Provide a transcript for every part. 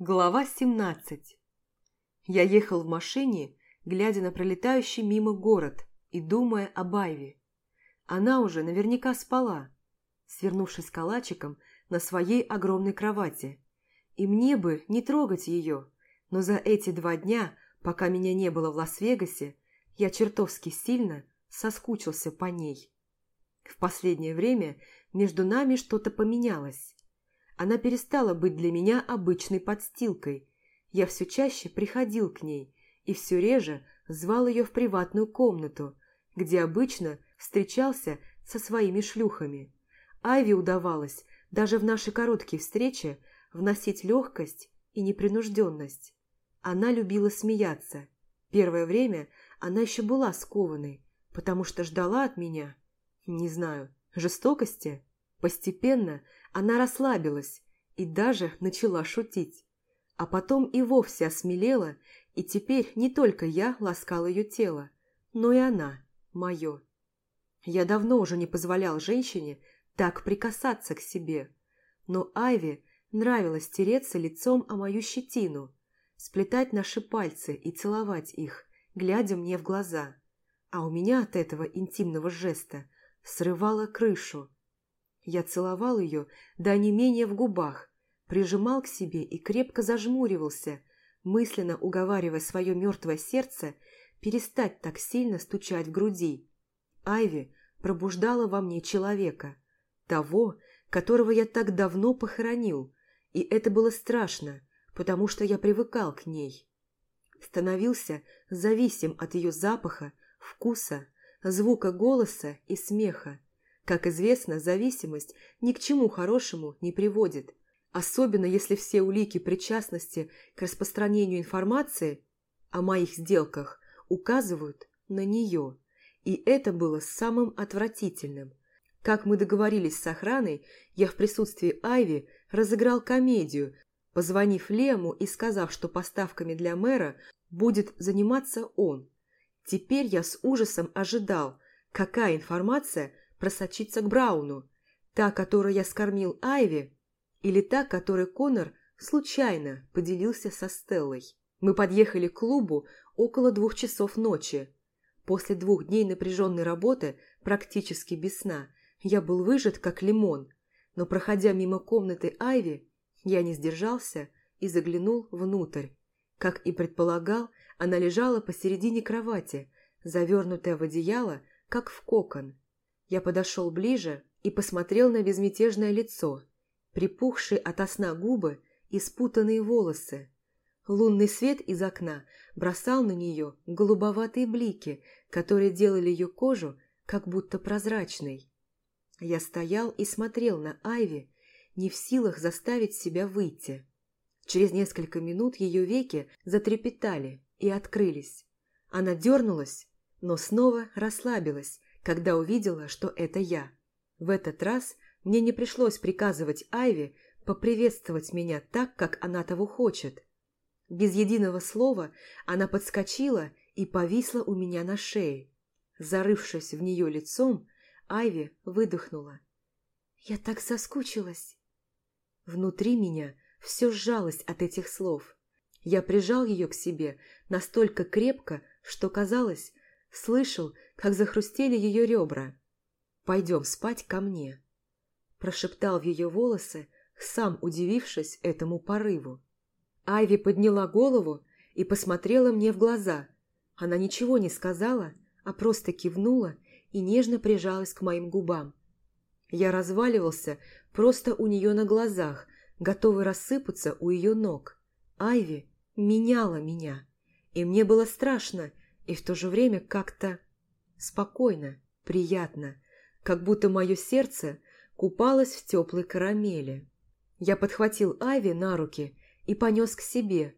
Глава 17 Я ехал в машине, глядя на пролетающий мимо город и думая об Айве. Она уже наверняка спала, свернувшись калачиком на своей огромной кровати. И мне бы не трогать ее, но за эти два дня, пока меня не было в Лас-Вегасе, я чертовски сильно соскучился по ней. В последнее время между нами что-то поменялось. Она перестала быть для меня обычной подстилкой. Я все чаще приходил к ней и все реже звал ее в приватную комнату, где обычно встречался со своими шлюхами. Айви удавалось даже в наши короткие встречи вносить легкость и непринужденность. Она любила смеяться. Первое время она еще была скованной, потому что ждала от меня, не знаю, жестокости. Постепенно она расслабилась и даже начала шутить. А потом и вовсе осмелела, и теперь не только я ласкал ее тело, но и она, мое. Я давно уже не позволял женщине так прикасаться к себе, но Айве нравилось тереться лицом о мою щетину, сплетать наши пальцы и целовать их, глядя мне в глаза. А у меня от этого интимного жеста срывало крышу. Я целовал ее до онемения в губах, прижимал к себе и крепко зажмуривался, мысленно уговаривая свое мертвое сердце перестать так сильно стучать в груди. Айви пробуждала во мне человека, того, которого я так давно похоронил, и это было страшно, потому что я привыкал к ней. Становился зависим от ее запаха, вкуса, звука голоса и смеха. Как известно, зависимость ни к чему хорошему не приводит, особенно если все улики причастности к распространению информации о моих сделках указывают на нее. И это было самым отвратительным. Как мы договорились с охраной, я в присутствии Айви разыграл комедию, позвонив Лему и сказав, что поставками для мэра будет заниматься он. Теперь я с ужасом ожидал, какая информация просочится к Брауну. Та, которую я скормил Айви, или та, которой Конор случайно поделился со Стеллой. Мы подъехали к клубу около двух часов ночи. После двух дней напряженной работы, практически без сна, я был выжат, как лимон, но, проходя мимо комнаты Айви, я не сдержался и заглянул внутрь. Как и предполагал, она лежала посередине кровати, завернутая в одеяло, как в кокон. Я подошел ближе и посмотрел на безмятежное лицо, припухшие от сна губы и спутанные волосы. Лунный свет из окна бросал на нее голубоватые блики, которые делали ее кожу как будто прозрачной. Я стоял и смотрел на Айви, не в силах заставить себя выйти. Через несколько минут ее веки затрепетали и открылись. Она дернулась, но снова расслабилась, когда увидела, что это я. В этот раз мне не пришлось приказывать Айве поприветствовать меня так, как она того хочет. Без единого слова она подскочила и повисла у меня на шее. Зарывшись в нее лицом, Айви выдохнула. «Я так соскучилась!» Внутри меня все сжалось от этих слов. Я прижал ее к себе настолько крепко, что, казалось, слышал, как захрустели ее ребра. «Пойдем спать ко мне», – прошептал в ее волосы, сам удивившись этому порыву. Айви подняла голову и посмотрела мне в глаза. Она ничего не сказала, а просто кивнула и нежно прижалась к моим губам. Я разваливался просто у нее на глазах, готовый рассыпаться у ее ног. Айви меняла меня, и мне было страшно и в то же время как-то спокойно, приятно, как будто мое сердце купалось в теплой карамели. Я подхватил Айви на руки и понес к себе.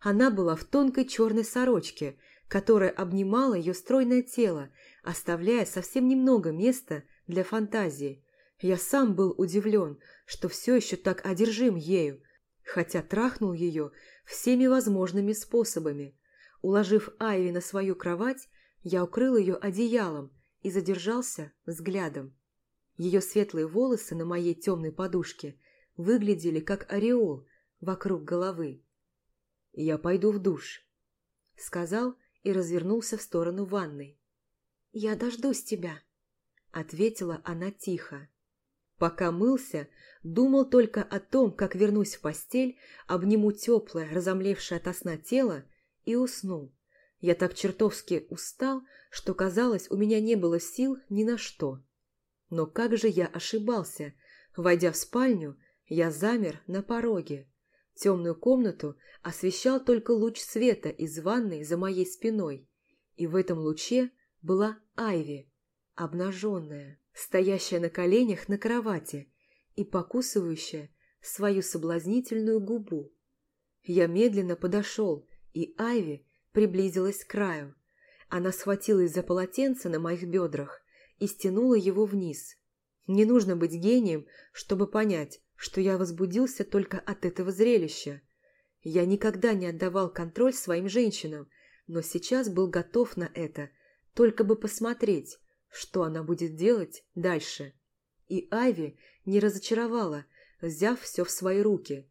Она была в тонкой черной сорочке, которая обнимала ее стройное тело, оставляя совсем немного места для фантазии. Я сам был удивлен, что все еще так одержим ею, хотя трахнул ее всеми возможными способами. Уложив Айви на свою кровать, я укрыл ее одеялом и задержался взглядом. Ее светлые волосы на моей темной подушке выглядели как ореол, вокруг головы. «Я пойду в душ», — сказал и развернулся в сторону ванной. «Я дождусь тебя», — ответила она тихо. Пока мылся, думал только о том, как вернусь в постель, обниму теплое, разомлевшее от сна тело и уснул. Я так чертовски устал, что, казалось, у меня не было сил ни на что. Но как же я ошибался. Войдя в спальню, я замер на пороге. Темную комнату освещал только луч света из ванной за моей спиной. И в этом луче была Айви, обнаженная, стоящая на коленях на кровати и покусывающая свою соблазнительную губу. Я медленно подошел, и Айви приблизилась к краю. Она схватилась за полотенце на моих бедрах и стянула его вниз. Не нужно быть гением, чтобы понять, что я возбудился только от этого зрелища. Я никогда не отдавал контроль своим женщинам, но сейчас был готов на это, только бы посмотреть, что она будет делать дальше. И Айви не разочаровала, взяв все в свои руки.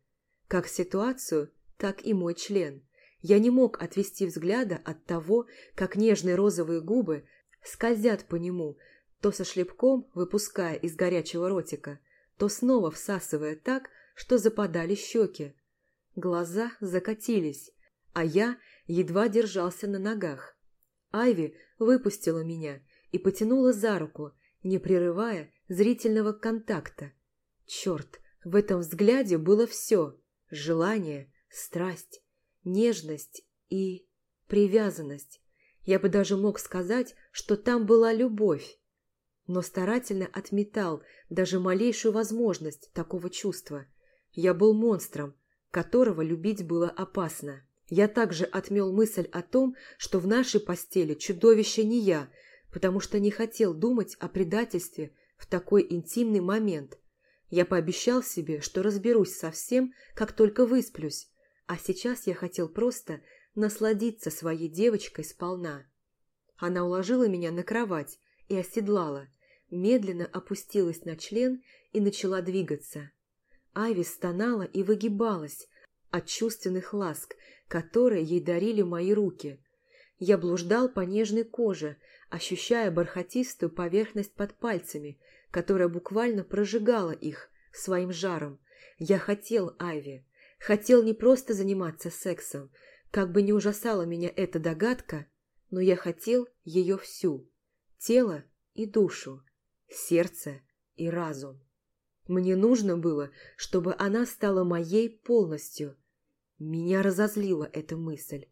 Как ситуацию, так и мой член. Я не мог отвести взгляда от того, как нежные розовые губы скользят по нему, то со шлепком выпуская из горячего ротика, то снова всасывая так, что западали щеки. Глаза закатились, а я едва держался на ногах. Айви выпустила меня и потянула за руку, не прерывая зрительного контакта. Черт, в этом взгляде было все – желание, страсть, нежность и привязанность. Я бы даже мог сказать, что там была любовь, но старательно отметал даже малейшую возможность такого чувства. Я был монстром, которого любить было опасно. Я также отмел мысль о том, что в нашей постели чудовище не я, потому что не хотел думать о предательстве в такой интимный момент. Я пообещал себе, что разберусь со всем, как только высплюсь, а сейчас я хотел просто насладиться своей девочкой сполна. Она уложила меня на кровать и оседлала, медленно опустилась на член и начала двигаться. Айви стонала и выгибалась от чувственных ласк, которые ей дарили мои руки. Я блуждал по нежной коже, ощущая бархатистую поверхность под пальцами, которая буквально прожигала их своим жаром. Я хотел Айви, Хотел не просто заниматься сексом, как бы не ужасала меня эта догадка, но я хотел ее всю. Тело и душу, сердце и разум. Мне нужно было, чтобы она стала моей полностью. Меня разозлила эта мысль.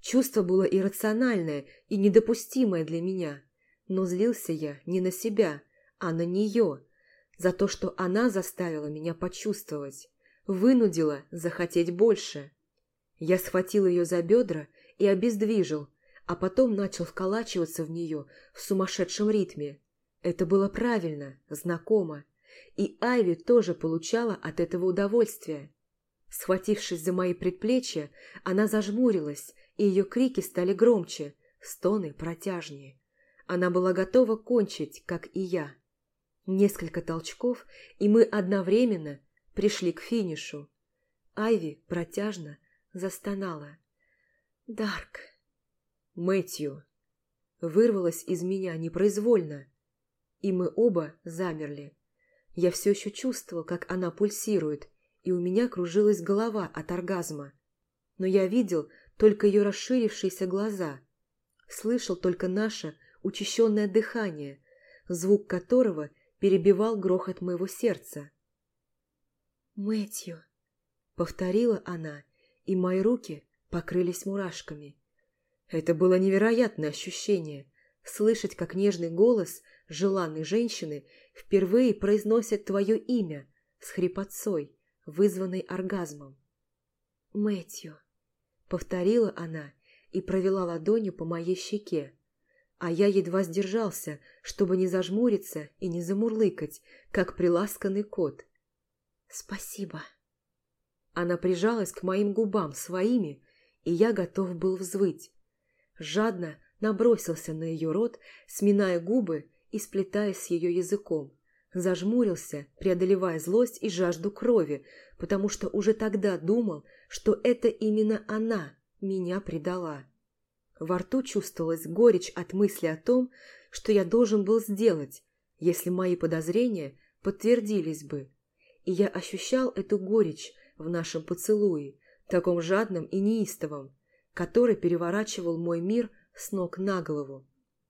Чувство было иррациональное и недопустимое для меня. Но злился я не на себя, а на нее, за то, что она заставила меня почувствовать вынудила захотеть больше. Я схватил ее за бедра и обездвижил, а потом начал вколачиваться в нее в сумасшедшем ритме. Это было правильно, знакомо, и Айви тоже получала от этого удовольствие. Схватившись за мои предплечья, она зажмурилась, и ее крики стали громче, стоны протяжнее. Она была готова кончить, как и я. Несколько толчков, и мы одновременно пришли к финишу. Айви протяжно застонала. «Дарк!» «Мэтью!» Вырвалось из меня непроизвольно, и мы оба замерли. Я все еще чувствовал, как она пульсирует, и у меня кружилась голова от оргазма. Но я видел только ее расширившиеся глаза, слышал только наше учащенное дыхание, звук которого перебивал грохот моего сердца. Мэтью, повторила она, и мои руки покрылись мурашками. Это было невероятное ощущение – слышать, как нежный голос желанной женщины впервые произносит твое имя с хрипотцой, вызванной оргазмом. Мэтью, повторила она и провела ладонью по моей щеке, а я едва сдержался, чтобы не зажмуриться и не замурлыкать, как приласканный кот – «Спасибо». Она прижалась к моим губам своими, и я готов был взвыть. Жадно набросился на ее рот, сминая губы и сплетаясь с ее языком. Зажмурился, преодолевая злость и жажду крови, потому что уже тогда думал, что это именно она меня предала. Во рту чувствовалась горечь от мысли о том, что я должен был сделать, если мои подозрения подтвердились бы. И я ощущал эту горечь в нашем поцелуе, таком жадном и неистовом, который переворачивал мой мир с ног на голову.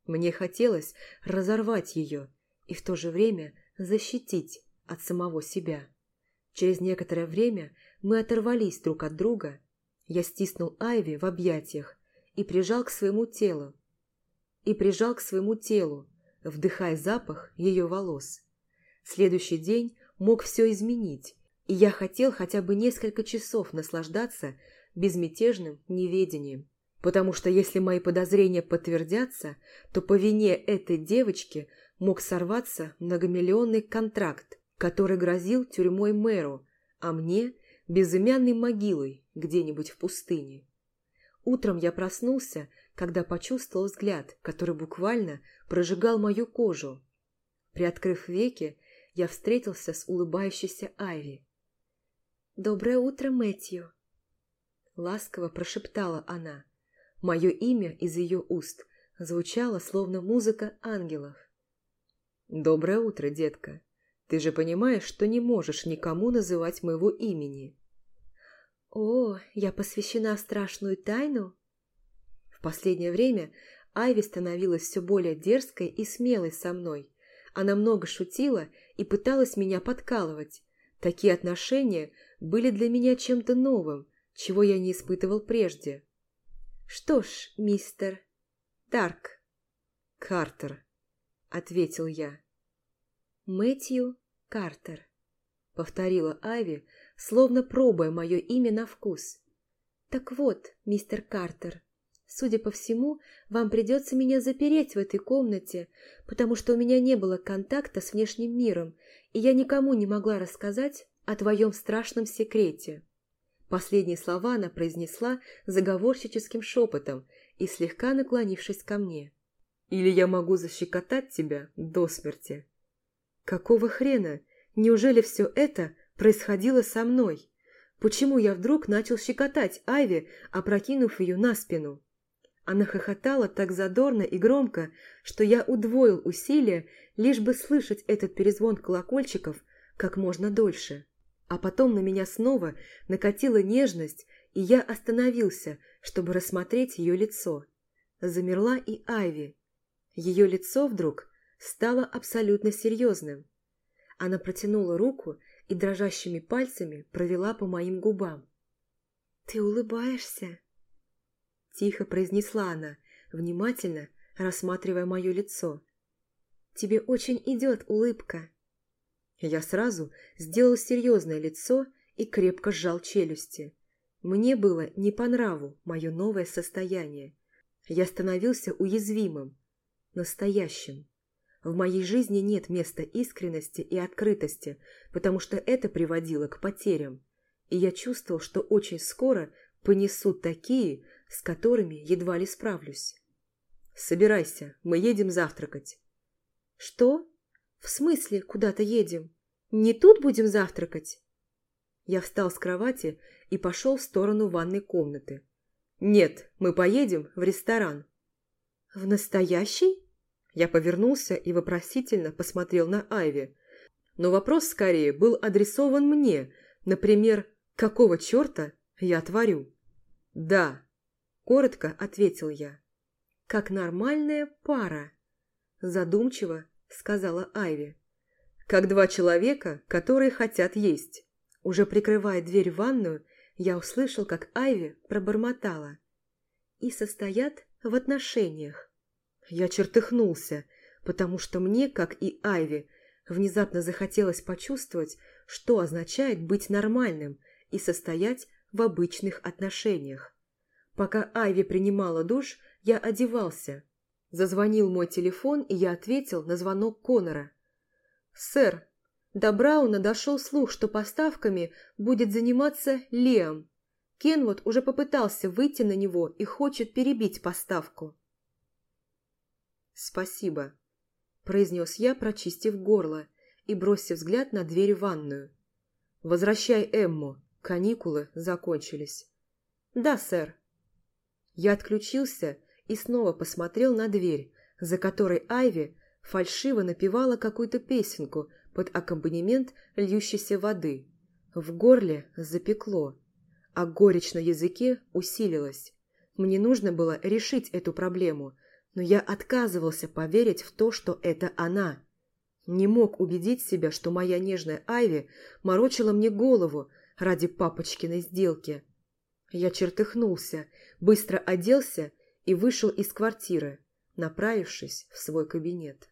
Мне хотелось разорвать ее и в то же время защитить от самого себя. Через некоторое время мы оторвались друг от друга. Я стиснул Айви в объятиях и прижал к своему телу. И прижал к своему телу, вдыхая запах ее волос. Следующий день мог все изменить, и я хотел хотя бы несколько часов наслаждаться безмятежным неведением. Потому что если мои подозрения подтвердятся, то по вине этой девочки мог сорваться многомиллионный контракт, который грозил тюрьмой мэру, а мне – безымянной могилой где-нибудь в пустыне. Утром я проснулся, когда почувствовал взгляд, который буквально прожигал мою кожу. Приоткрыв веки, я встретился с улыбающейся Айви. «Доброе утро, Мэтью!» Ласково прошептала она. Мое имя из ее уст звучало, словно музыка ангелов. «Доброе утро, детка. Ты же понимаешь, что не можешь никому называть моего имени?» «О, я посвящена страшную тайну?» В последнее время Айви становилась все более дерзкой и смелой со мной. Она много шутила и пыталась меня подкалывать. Такие отношения были для меня чем-то новым, чего я не испытывал прежде. «Что ж, мистер Дарк...» «Картер», — ответил я. «Мэтью Картер», — повторила Ави, словно пробуя мое имя на вкус. «Так вот, мистер Картер, судя по всему, вам придется меня запереть в этой комнате, потому что у меня не было контакта с внешним миром, и я никому не могла рассказать о твоем страшном секрете». Последние слова она произнесла заговорщическим шепотом и слегка наклонившись ко мне. «Или я могу защекотать тебя до смерти». «Какого хрена? Неужели все это происходило со мной? Почему я вдруг начал щекотать Айви, опрокинув ее на спину?» Она хохотала так задорно и громко, что я удвоил усилия, лишь бы слышать этот перезвон колокольчиков как можно дольше. А потом на меня снова накатила нежность, и я остановился, чтобы рассмотреть ее лицо. Замерла и Айви. Ее лицо вдруг стало абсолютно серьезным. Она протянула руку и дрожащими пальцами провела по моим губам. «Ты улыбаешься?» Тихо произнесла она, внимательно рассматривая мое лицо. «Тебе очень идет улыбка». Я сразу сделал серьезное лицо и крепко сжал челюсти. Мне было не по нраву мое новое состояние. Я становился уязвимым, настоящим. В моей жизни нет места искренности и открытости, потому что это приводило к потерям. И я чувствовал, что очень скоро понесут такие, с которыми едва ли справлюсь. «Собирайся, мы едем завтракать». «Что?» «В смысле куда-то едем? Не тут будем завтракать?» Я встал с кровати и пошел в сторону ванной комнаты. «Нет, мы поедем в ресторан». «В настоящий?» Я повернулся и вопросительно посмотрел на Айви. Но вопрос скорее был адресован мне. Например, какого черта я творю? «Да», – коротко ответил я. «Как нормальная пара», – задумчиво сказала Айви. «Как два человека, которые хотят есть». Уже прикрывая дверь в ванную, я услышал, как Айви пробормотала. «И состоят в отношениях». Я чертыхнулся, потому что мне, как и Айви, внезапно захотелось почувствовать, что означает быть нормальным и состоять в обычных отношениях. Пока Айви принимала душ, я одевался, Зазвонил мой телефон, и я ответил на звонок Конора. «Сэр, до Брауна дошел слух, что поставками будет заниматься Лиам. Кенвуд уже попытался выйти на него и хочет перебить поставку». «Спасибо», – произнес я, прочистив горло, и бросив взгляд на дверь в ванную. «Возвращай Эмму, каникулы закончились». «Да, сэр». Я отключился и снова посмотрел на дверь, за которой Айви фальшиво напевала какую-то песенку под аккомпанемент льющейся воды. В горле запекло, а горечь на языке усилилась. Мне нужно было решить эту проблему, но я отказывался поверить в то, что это она. Не мог убедить себя, что моя нежная Айви морочила мне голову ради папочкиной сделки. Я чертыхнулся, быстро оделся и вышел из квартиры, направившись в свой кабинет.